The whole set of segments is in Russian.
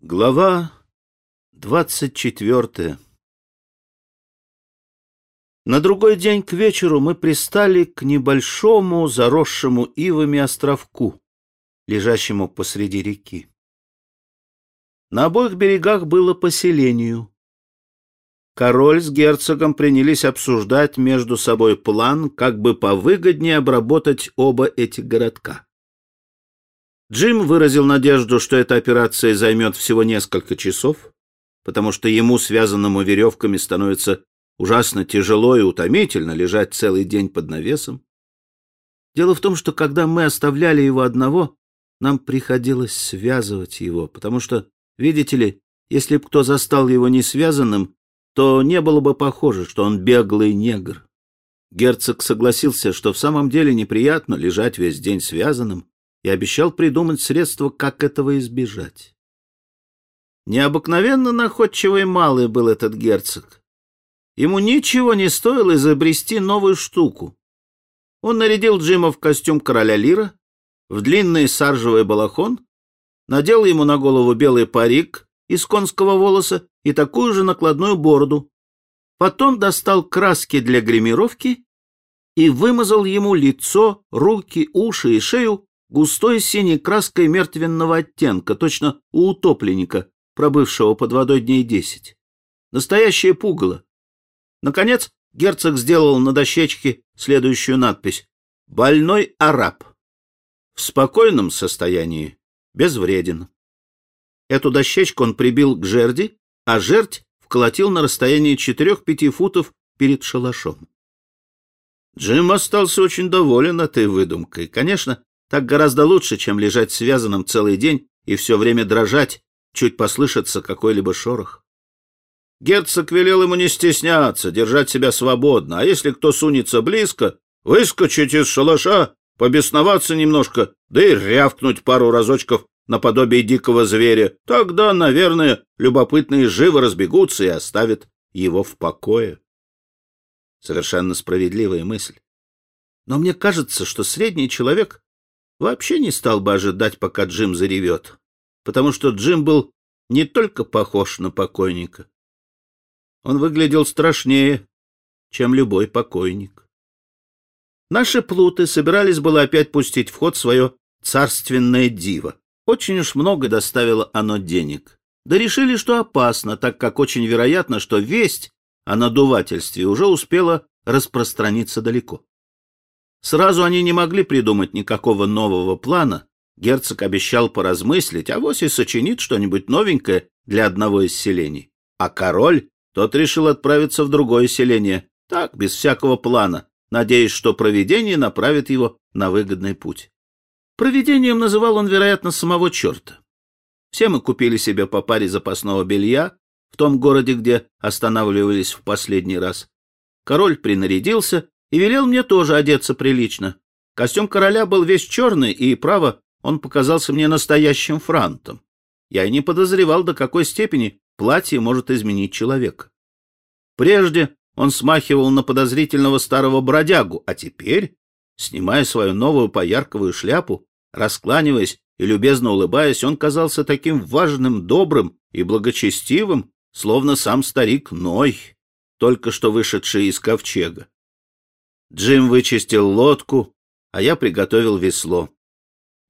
Глава двадцать четвертая На другой день к вечеру мы пристали к небольшому заросшему ивами островку, лежащему посреди реки. На обоих берегах было поселению. Король с герцогом принялись обсуждать между собой план, как бы повыгоднее обработать оба эти городка. Джим выразил надежду, что эта операция займет всего несколько часов, потому что ему, связанному веревками, становится ужасно тяжело и утомительно лежать целый день под навесом. Дело в том, что когда мы оставляли его одного, нам приходилось связывать его, потому что, видите ли, если б кто застал его не связанным, то не было бы похоже, что он беглый негр. Герцог согласился, что в самом деле неприятно лежать весь день связанным, и обещал придумать средства, как этого избежать. Необыкновенно находчивый малый был этот герцог. Ему ничего не стоило изобрести новую штуку. Он нарядил Джима в костюм короля Лира, в длинный саржевый балахон, надел ему на голову белый парик из конского волоса и такую же накладную бороду. Потом достал краски для гримировки и вымазал ему лицо, руки, уши и шею густой синей краской мертвенного оттенка, точно у утопленника, пробывшего под водой дней десять. Настоящее пугало. Наконец, герцог сделал на дощечке следующую надпись «Больной араб». В спокойном состоянии, безвреден. Эту дощечку он прибил к жерди, а жердь вколотил на расстоянии четырех-пяти футов перед шалашом. Джим остался очень доволен этой выдумкой. Конечно, так гораздо лучше, чем лежать связанным целый день и все время дрожать, чуть послышится какой-либо шорох. Герцог велел ему не стесняться, держать себя свободно, а если кто сунется близко, выскочить из шалаша, побесноваться немножко, да и рявкнуть пару разочков наподобие дикого зверя. Тогда, наверное, любопытные живо разбегутся и оставят его в покое. Совершенно справедливая мысль. Но мне кажется, что средний человек вообще не стал бы ожидать, пока Джим заревет, потому что Джим был не только похож на покойника. Он выглядел страшнее, чем любой покойник. Наши плуты собирались было опять пустить в ход свое царственное диво. Очень уж много доставило оно денег. Да решили, что опасно, так как очень вероятно, что весть о надувательстве уже успела распространиться далеко. Сразу они не могли придумать никакого нового плана. Герцог обещал поразмыслить, а вось и сочинит что-нибудь новенькое для одного из селений. А король, тот решил отправиться в другое селение, так, без всякого плана, надеясь, что провидение направит его на выгодный путь. Провидением называл он, вероятно, самого черта. Все мы купили себе по паре запасного белья в том городе, где останавливались в последний раз. Король принарядился и велел мне тоже одеться прилично. Костюм короля был весь черный, и, право, он показался мне настоящим франтом. Я и не подозревал, до какой степени платье может изменить человека. Прежде он смахивал на подозрительного старого бродягу, а теперь, снимая свою новую поярковую шляпу, раскланиваясь и любезно улыбаясь, он казался таким важным, добрым и благочестивым, словно сам старик Ной, только что вышедший из ковчега. Джим вычистил лодку, а я приготовил весло.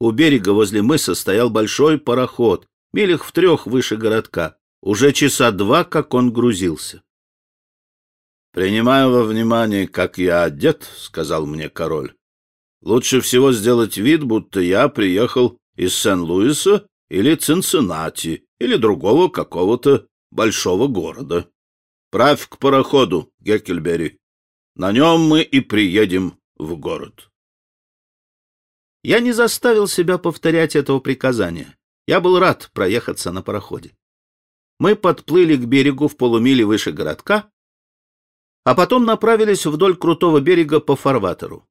У берега возле мыса стоял большой пароход, милях в трех выше городка. Уже часа два, как он грузился. «Принимаю во внимание, как я одет», — сказал мне король. «Лучше всего сделать вид, будто я приехал из Сен-Луиса или Цинциннати, или другого какого-то большого города. Правь к пароходу, Геккельбери. На нем мы и приедем в город. Я не заставил себя повторять этого приказания. Я был рад проехаться на пароходе. Мы подплыли к берегу в полумиле выше городка, а потом направились вдоль крутого берега по фарватеру.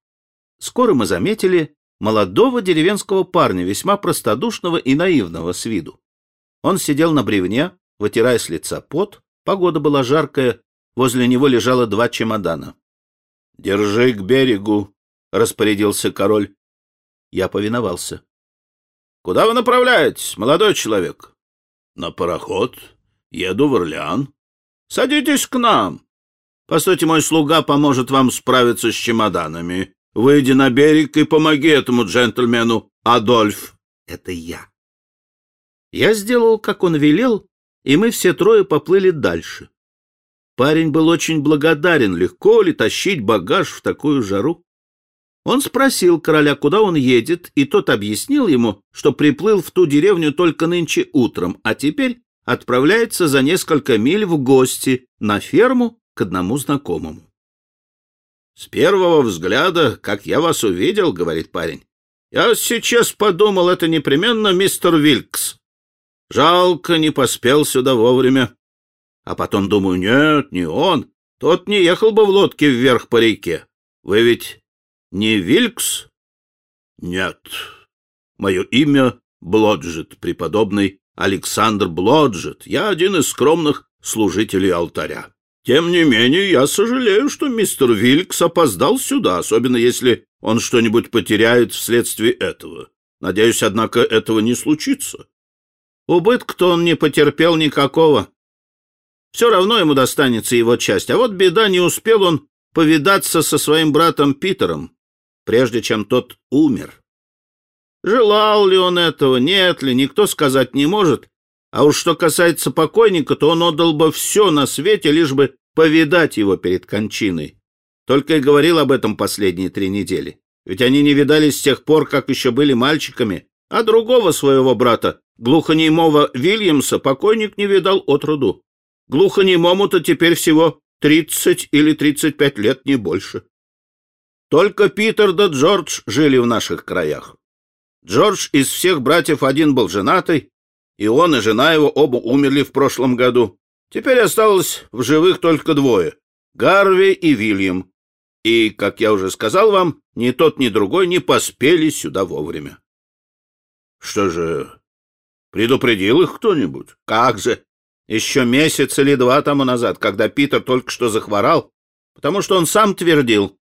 Скоро мы заметили молодого деревенского парня, весьма простодушного и наивного с виду. Он сидел на бревне, вытирая с лица пот, погода была жаркая, возле него лежало два чемодана. — Держи к берегу, — распорядился король. Я повиновался. — Куда вы направляетесь, молодой человек? На пароход. Еду в Орлеан. Садитесь к нам. Постойте, мой слуга поможет вам справиться с чемоданами. Выйди на берег и помоги этому джентльмену, Адольф. Это я. Я сделал, как он велел, и мы все трое поплыли дальше. Парень был очень благодарен, легко ли тащить багаж в такую жару. Он спросил короля, куда он едет, и тот объяснил ему, что приплыл в ту деревню только нынче утром, а теперь отправляется за несколько миль в гости на ферму к одному знакомому. «С первого взгляда, как я вас увидел, — говорит парень, — я сейчас подумал, это непременно мистер Вилкс. Жалко, не поспел сюда вовремя. А потом думаю, нет, не он. Тот не ехал бы в лодке вверх по реке. Вы ведь не Вилкс? Нет. Мое имя Блоджет, преподобный Александр Блоджет. Я один из скромных служителей алтаря. Тем не менее, я сожалею, что мистер Вилкс опоздал сюда, особенно если он что-нибудь потеряет вследствие этого. Надеюсь, однако, этого не случится. Убытка-то он не потерпел никакого. Все равно ему достанется его часть. А вот беда, не успел он повидаться со своим братом Питером, прежде чем тот умер. Желал ли он этого, нет ли, никто сказать не может. А уж что касается покойника, то он отдал бы все на свете, лишь бы повидать его перед кончиной. Только и говорил об этом последние три недели. Ведь они не видались с тех пор, как еще были мальчиками, а другого своего брата, глухонемого Вильямса, покойник не видал от роду. Глухонемому-то теперь всего тридцать или тридцать пять лет, не больше. Только Питер да Джордж жили в наших краях. Джордж из всех братьев один был женатый, и он и жена его оба умерли в прошлом году. Теперь осталось в живых только двое — Гарви и Вильям. И, как я уже сказал вам, ни тот, ни другой не поспели сюда вовремя. Что же, предупредил их кто-нибудь? Как же? Еще месяц или два тому назад, когда Питер только что захворал, потому что он сам твердил,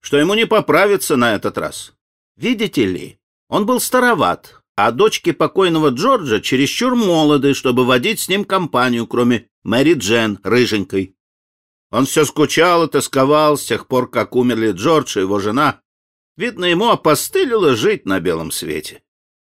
что ему не поправиться на этот раз. Видите ли, он был староват, а дочки покойного Джорджа чересчур молоды, чтобы водить с ним компанию, кроме Мэри Джен, рыженькой. Он все скучал и тосковал с тех пор, как умерли Джордж и его жена. Видно, ему опостылило жить на белом свете.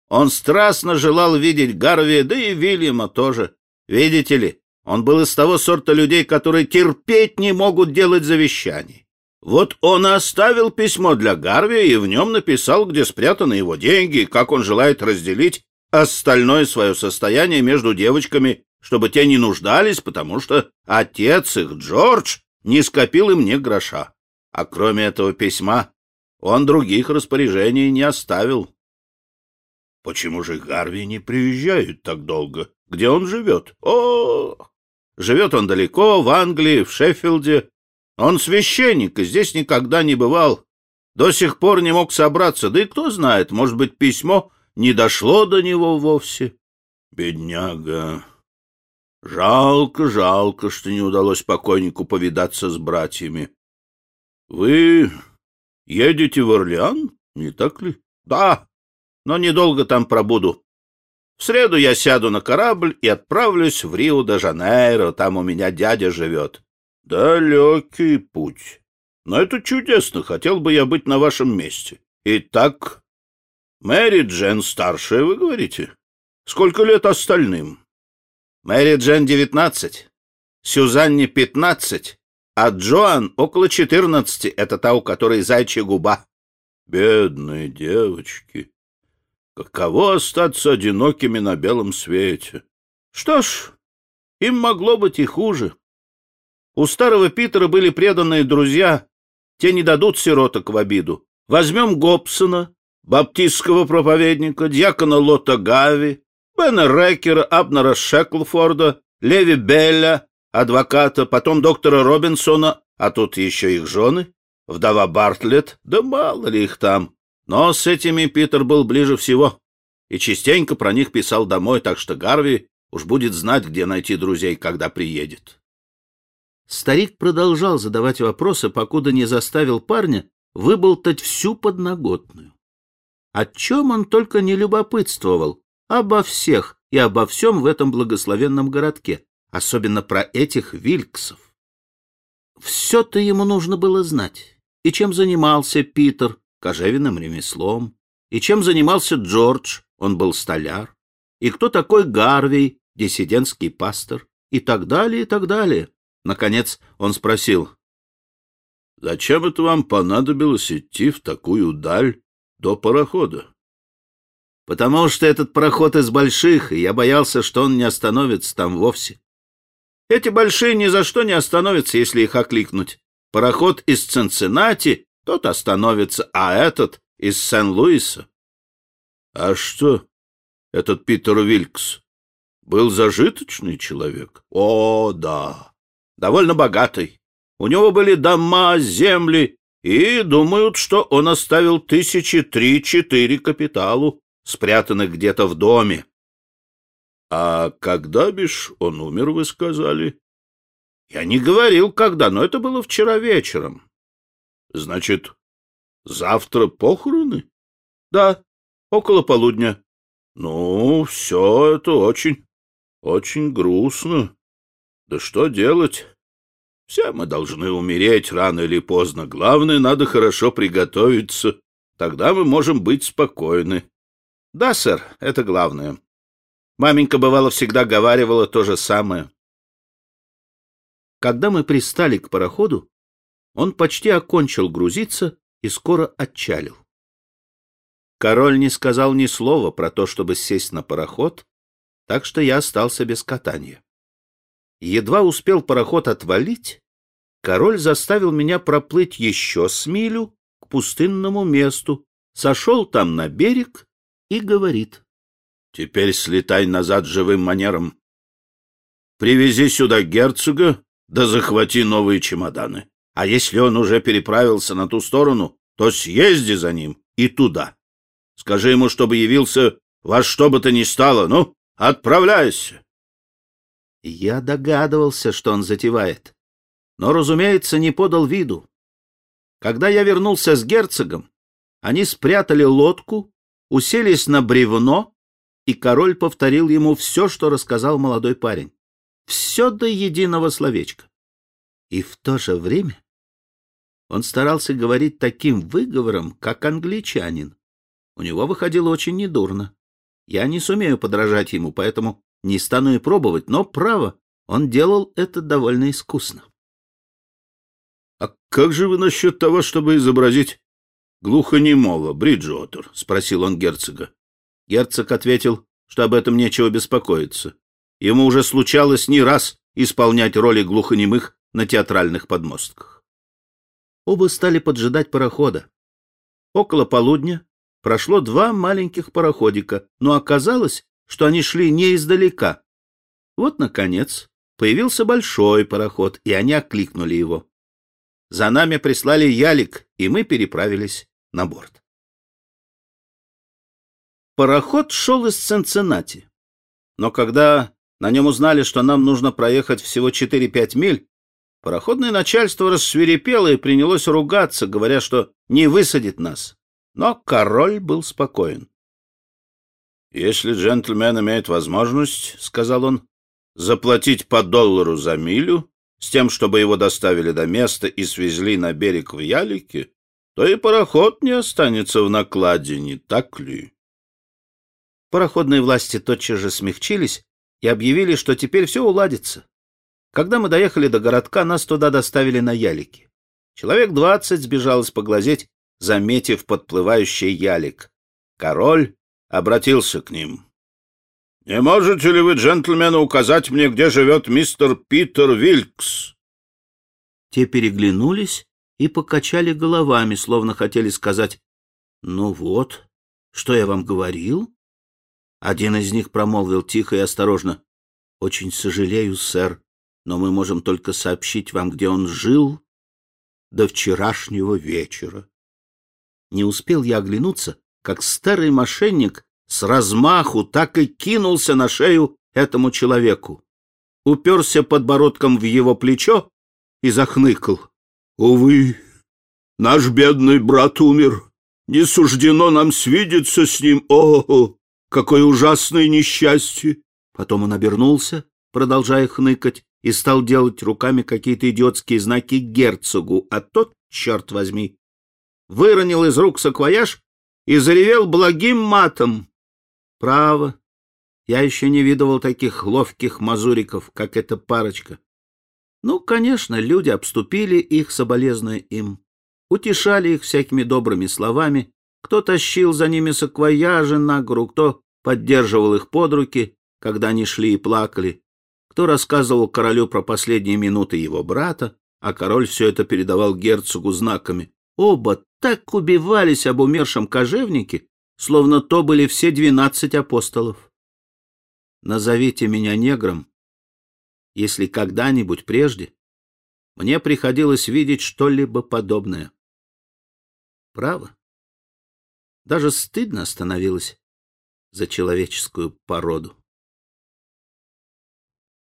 Он страстно желал видеть Гарви, да и Вильяма тоже. Видите ли, он был из того сорта людей, которые терпеть не могут делать завещаний. Вот он и оставил письмо для Гарви и в нем написал, где спрятаны его деньги, как он желает разделить остальное свое состояние между девочками, чтобы те не нуждались, потому что отец их, Джордж, не скопил им ни гроша. А кроме этого письма он других распоряжений не оставил. Почему же Гарви не приезжает так долго? Где он живет? О, живет он далеко, в Англии, в Шеффилде. Он священник и здесь никогда не бывал. До сих пор не мог собраться, да и кто знает, может быть, письмо не дошло до него вовсе. Бедняга. Жалко, жалко, что не удалось покойнику повидаться с братьями. Вы едете в Орлеан, не так ли? Да, но недолго там пробуду. В среду я сяду на корабль и отправлюсь в Рио-де-Жанейро, там у меня дядя живет. Далекий путь. Но это чудесно, хотел бы я быть на вашем месте. Итак, Мэри Джен старшая, вы говорите? Сколько лет остальным? Мэри Джен девятнадцать, Сюзанне пятнадцать, а Джоан около четырнадцати, это та, у которой зайчья губа. Бедные девочки. Каково остаться одинокими на белом свете? Что ж, им могло быть и хуже. У старого Питера были преданные друзья, те не дадут сироток в обиду. Возьмем Гобсона, баптистского проповедника, дьякона Лота Гави, Бена Рекера, Абнера Шеклфорда, Леви Белля, адвоката, потом доктора Робинсона, а тут еще их жены, вдова Бартлетт, да мало ли их там. Но с этими Питер был ближе всего и частенько про них писал домой, так что Гарви уж будет знать, где найти друзей, когда приедет. Старик продолжал задавать вопросы, покуда не заставил парня выболтать всю подноготную. О чем он только не любопытствовал, обо всех, и обо всем в этом благословенном городке, особенно про этих вильксов. Все-то ему нужно было знать. И чем занимался Питер, кожевенным ремеслом, и чем занимался Джордж, он был столяр, и кто такой Гарвей, диссидентский пастор, и так далее, и так далее. Наконец он спросил, «Зачем это вам понадобилось идти в такую даль до парохода?» «Потому что этот пароход из больших, и я боялся, что он не остановится там вовсе. Эти большие ни за что не остановятся, если их окликнуть. Пароход из Цинциннати, тот остановится, а этот из Сен-Луиса». «А что, этот Питер Вилькс был зажиточный человек?» «О, да, довольно богатый. У него были дома, земли, и думают, что он оставил тысячи три-четыре капиталу, спрятанных где-то в доме. — А когда бишь он умер, вы сказали? — Я не говорил, когда, но это было вчера вечером. — Значит, завтра похороны? — Да, около полудня. — Ну, все это очень, очень грустно. Да что делать? Все мы должны умереть рано или поздно. Главное, надо хорошо приготовиться. Тогда мы можем быть спокойны. Да, сэр, это главное. Маменька, бывало, всегда говаривала то же самое. Когда мы пристали к пароходу, он почти окончил грузиться и скоро отчалил. Король не сказал ни слова про то, чтобы сесть на пароход, так что я остался без катания. Едва успел пароход отвалить, король заставил меня проплыть еще с милю к пустынному месту, сошел там на берег и говорит. — Теперь слетай назад живым манером. Привези сюда герцога, да захвати новые чемоданы. А если он уже переправился на ту сторону, то съезди за ним и туда. Скажи ему, чтобы явился во что бы то ни стало. Ну, отправляйся. Я догадывался, что он затевает, но, разумеется, не подал виду. Когда я вернулся с герцогом, они спрятали лодку, уселись на бревно, и король повторил ему все, что рассказал молодой парень. Все до единого словечка. И в то же время он старался говорить таким выговором, как англичанин. У него выходило очень недурно. Я не сумею подражать ему, поэтому не стану и пробовать, но, право, он делал это довольно искусно. — А как же вы насчет того, чтобы изобразить глухонемого, Бриджуотер? — спросил он герцога. Герцог ответил, что об этом нечего беспокоиться. Ему уже случалось не раз исполнять роли глухонемых на театральных подмостках. Оба стали поджидать парохода. Около полудня прошло два маленьких пароходика, но оказалось, что они шли не издалека. Вот, наконец, появился большой пароход, и они окликнули его. За нами прислали ялик, и мы переправились на борт. Пароход шел из Цинциннати, но когда на нем узнали, что нам нужно проехать всего 4-5 миль, пароходное начальство рассверепело и принялось ругаться, говоря, что не высадит нас. Но король был спокоен. «Если джентльмен имеет возможность, — сказал он, — заплатить по доллару за милю, с тем, чтобы его доставили до места и свезли на берег в Ялике, то и пароход не останется в накладе, не так ли?» Пароходные власти тотчас же смягчились и объявили, что теперь все уладится. Когда мы доехали до городка, нас туда доставили на ялике. Человек двадцать сбежалось поглазеть, заметив подплывающий ялик. Король обратился к ним. — Не можете ли вы, джентльмены, указать мне, где живет мистер Питер Вилькс? Те переглянулись и покачали головами, словно хотели сказать, «Ну вот, что я вам говорил?» Один из них промолвил тихо и осторожно, «Очень сожалею, сэр, но мы можем только сообщить вам, где он жил до вчерашнего вечера». Не успел я оглянуться, как старый мошенник с размаху так и кинулся на шею этому человеку. Уперся подбородком в его плечо и захныкал. «Увы, наш бедный брат умер. Не суждено нам свидеться с ним. О, какое ужасное несчастье!» Потом он обернулся, продолжая хныкать, и стал делать руками какие-то идиотские знаки герцогу, а тот, черт возьми, выронил из рук саквояж и заревел благим матом. Право, я еще не видывал таких ловких мазуриков, как эта парочка. Ну, конечно, люди обступили их, соболезная им, утешали их всякими добрыми словами, кто тащил за ними саквояжи на гору, кто поддерживал их под руки, когда они шли и плакали, кто рассказывал королю про последние минуты его брата, а король все это передавал герцогу знаками. Оба так убивались об умершем кожевнике, словно то были все двенадцать апостолов. Назовите меня негром, если когда-нибудь прежде мне приходилось видеть что-либо подобное. Право. Даже стыдно становилось за человеческую породу.